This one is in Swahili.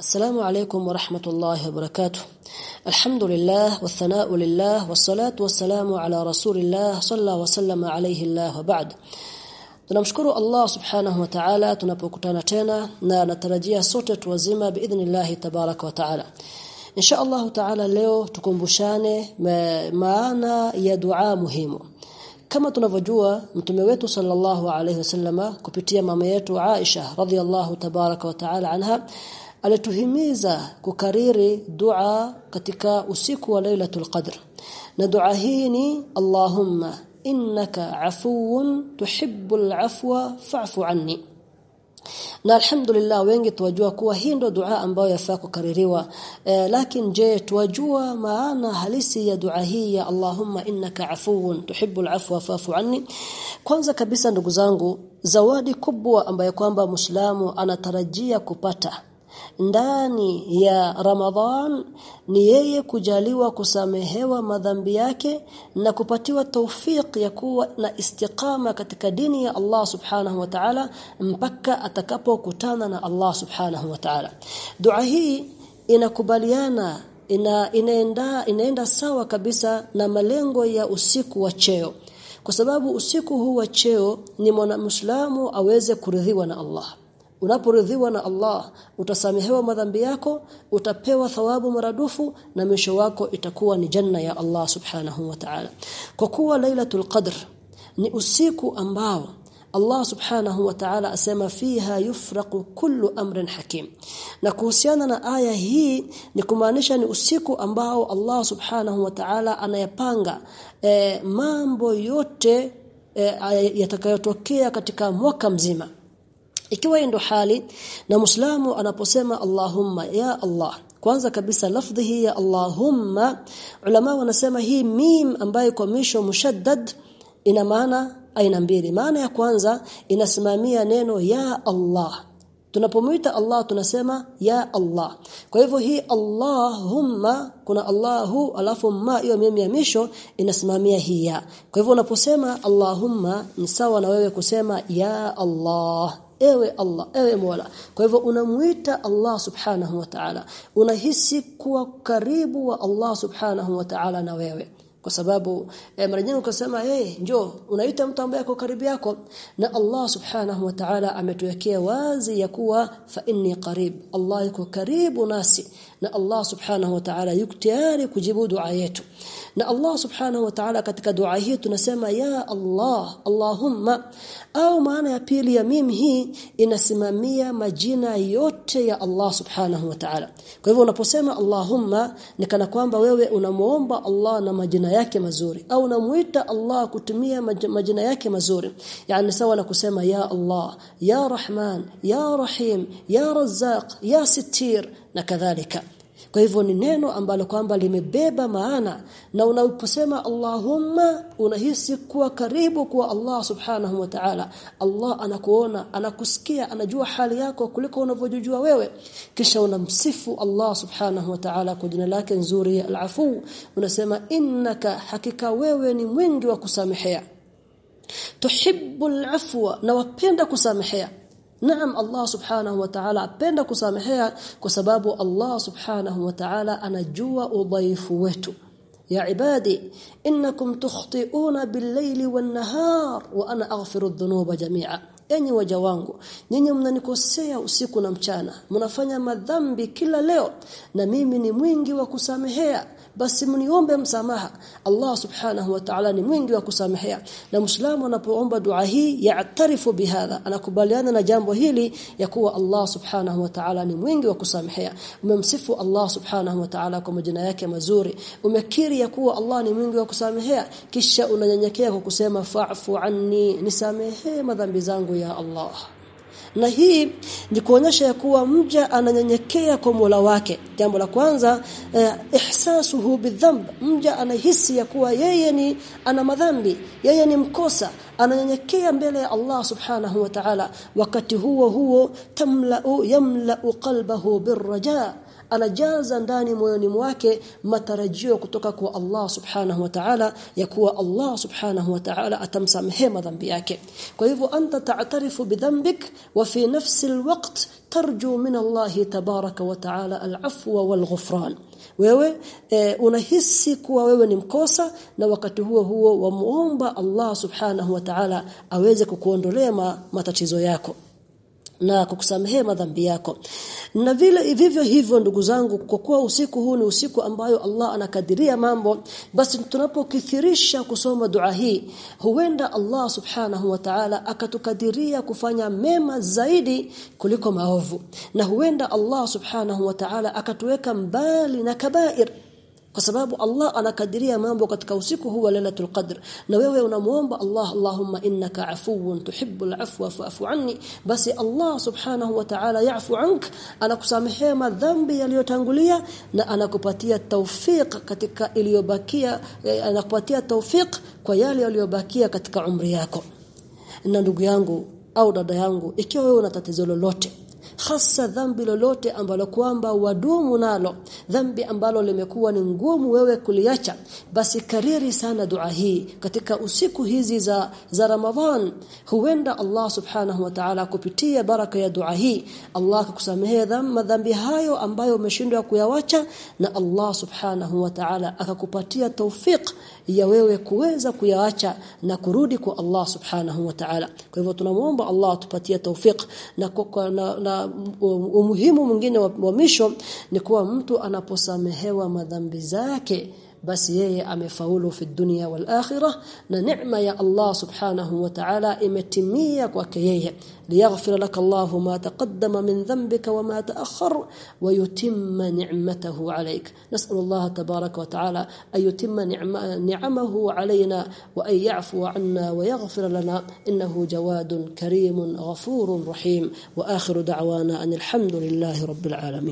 السلام عليكم ورحمة الله وبركاته الحمد لله والثناء لله والصلاة والسلام على رسول الله صلى وسلم عليه الله وبعد tunamshukuru Allah subhanahu wa ta'ala tunapokutana tena na natarajia sote tuwazima biidhnillah tabaraka wa ta'ala insha Allah ta'ala leo tukumbushane maana ya dua muhimu kama tunavyojua mtume wetu sallallahu alayhi wasallama kupitia mama yetu Aisha radhiallahu tabaraka wa ta'ala anha alituhimiza kukariri dua katika usiku wa Lailatul Qadr. Na dua hii ni Allahumma innaka afuwun tuhibbul afwa fa'fu anni. Na alhamdulillah wengi tuwajua kuwa hii ndo dua ambayo yafaa kukaririwa. E, lakini je tuwajua maana halisi ya dua hii ya Allahumma innaka afuwun tuhibbul afwa fa'fu anni kwanza kabisa ndugu zangu zawadi kubwa ambayo kwamba Muislamu anatarajia kupata ndani ya Ramadhan ni yeye kujaliwa kusamehewa madhambi yake na kupatiwa taufik ya kuwa na istiqama katika dini ya Allah subhanahu wa ta'ala mpaka atakapokutana na Allah subhanahu wa ta'ala. Dua hii inakubaliana ina inaenda inaenda sawa kabisa na malengo ya usiku wa cheo. Kwa sababu usiku huu wa cheo ni mwanamuslamu aweze kuridhiwa na Allah unaporidhiwa na Allah utasamehewa madhambi yako utapewa thawabu maradufu na mwisho wako itakuwa ni janna ya Allah subhanahu wa ta'ala. Kwa kuwa lailatul qadr ni usiku ambao Allah subhanahu wa ta'ala asema fiha yufraqu kullu amrin hakim. Na kuhusiana na aya hii ni kumaanisha ni usiku ambao Allah subhanahu wa ta'ala anayapanga e, mambo yote e, yatakayotokea katika mwaka mzima ikiwa ndo hali na Muislamu anaposema Allahumma ya Allah kwanza kabisa lafdhi hii ya Allahumma ulama wanasema hii mim ambayo kwa misho mushaddad ina maana aina mbili. Maana ya kwanza inasimamia neno ya Allah. Tunapomuita Allah tunasema ya Allah. Kwa hivyo hii Allahumma kuna Allahu alafu ma hiyo mimi ya misho inasimamia hii ya. Kwa hivyo unaposema Allahumma ni sawa na wewe kusema ya Allah ewe Allah ewe Mola. Kwa hivyo unamuita Allah subhanahu wa ta'ala. Unahisi kuwa karibu wa Allah subhanahu wa ta'ala na wewe. Kwa sababu eh, mara nyingi ukasema hey njoo unaita mtu ambaye yuko karibu yako. Na Allah subhanahu wa ta'ala ametuwekea wazi ya kuwa fa inni qarib. Allah yuko karibu nasi na Allah subhanahu wa ta'ala yuko tayari kujibu dua yetu. Na Allah subhanahu wa ta'ala katika dua hii tunasema ya Allah Allahumma. Au maana ya pili ya mimi hii inasimamia majina yote ya Allah subhanahu wa ta'ala. Kwa hivyo unaposema Allahumma ni kana kwamba wewe unamuomba Allah na majina yake mazuri. Au unamuita Allah kutumia majina yake mazuri. Yani sawa na kusema ya Allah ya Rahman ya Rahim ya Razzaq ya Sittir na kadhalika kwa hivyo ni neno ambalo kwamba limebeba maana na unaposema Allahumma unahisi kuwa karibu kwa Allah Subhanahu wa Ta'ala. Allah anakuona, anakusikia, anajua hali yako kuliko unavyojua wewe. Kisha unamsifu Allah Subhanahu wa Ta'ala kwa jina lake nzuri al-Afu. Unasema innaka hakika wewe ni mwingi wa kusamehea. Tuhibbul afwa na wapenda kusamehea. Naam Allah Subhanahu wa Ta'ala apenda kusamehea kwa sababu Allah Subhanahu wa Ta'ala anajua udhaifu wetu. Ya ibadi innakum tukhti'una bil-layli wan-nahar wa ana aghfiru adh-dhunuba jami'a. Enyi waja wangu, nyinyi mnanikosea usiku na mchana, mnafanya madhambi kila leo na mimi ni mwingi wa kusamehea basi mniombe msamaha. Allah subhanahu wa ta'ala ni mwingi wa kusamehea. Na muislamu anapoomba dua hii yaatarifu bihadha. Anakubaliana na jambo hili ya kuwa Allah subhanahu wa ta'ala ni mwingi wa kusamehea. Umemsifu Allah subhanahu wa ta'ala kwa majina yake mazuri. Umekiri ya kuwa Allah ni mwingi wa kusamehea. Kisha unanyenyekea kwa kusema fa'fu anni. Nisamehee madhambi zangu ya Allah na hii ni kuonyesha ya kuwa mja ananyenyekea kwa Mola wake. Jambo la kwanza eh, ihsasuhu bidhamb. Mja anahisi ya kuwa yeye ni ana madhambi yeye ni mkosa ananyenyekea mbele ya Allah subhanahu wa ta'ala. Wakati huo huo tamla'u yamla'u qalbahu birraja anajaza ndani moyoni mwake matarajio kutoka kwa Allah subhanahu wa ta'ala ya kuwa Allah subhanahu wa ta'ala atamsamehe madhambi yake. Kwa hivyo anta ta'tarifu bidhanbik wa fi nafsi alwaqt tarju min Allah tabaraka wa ta'ala al'afwa walghufran. Wewe e, unahisi kuwa wewe ni mkosa na wakati huo huo wamuomba Allah subhanahu wa ta'ala aweze kukuondolea matatizo yako na kukusamehea madhambi yako. Na vile vivyo hivyo ndugu zangu kwa kuwa usiku huu ni usiku ambayo Allah anakadiria mambo basi tunapokithirisha kusoma dua hii huenda Allah subhanahu wa ta'ala akatukadiria kufanya mema zaidi kuliko maovu. Na huenda Allah subhanahu wa ta'ala akatuweka mbali na kabair kwa sababu Allah anakadiria mambo katika usiku huu wa Lailatul Qadr. Na wewe unamuomba Allah Allahumma innaka afuwun tuhibbul afwa fa'fu anni. Basi Allah subhanahu wa ta'ala ya'fu ank anakusamehea madhambi yaliyotangulia na anakupatia tawfiq katika iliyobakia anakupatia tawfiq kwa yale yaliyobakia katika umri yako. Na ndugu yangu au dada yangu ikiwa wewe una tatizo lolote hasa dhambi lolote ambalo kwamba wadumu nalo dhambi ambalo limekuwa ni ngumu wewe kuliacha basi kariri sana dua hii katika usiku hizi za za Ramadhan. Huenda Allah subhanahu wa ta'ala kupitia baraka ya dua hii Allah akusamehea dhambi hayo ambayo umeshindwa kuyawacha na Allah subhanahu wa ta'ala akakupatia tawfik ya wewe kuweza kuyaacha na kurudi kwa Allah subhanahu wa ta'ala. Kwa hivyo tunamuomba Allah atupatie tawfik na, na, na umuhimu mwingine wa, wa misho ni kuwa mtu anaposamehewa madhambi zake basi yeye amefaulu fi dunia wal akhirah na neema ya Allah subhanahu wa ta'ala imetimia kwake yeye liyaghfir lak Allah ma taqaddama min dhanbika wa ma ta'akhkhar wa yutimma ni'matahu alayk nas'al Allah tabaraka wa ta'ala ay yutimma ni'amahu alayna wa ay ya'fu 'anna wa yaghfir lana innahu jawadun karimun ghafurur rahim wa akhiru da'wana anil hamdulillahi rabbil alamin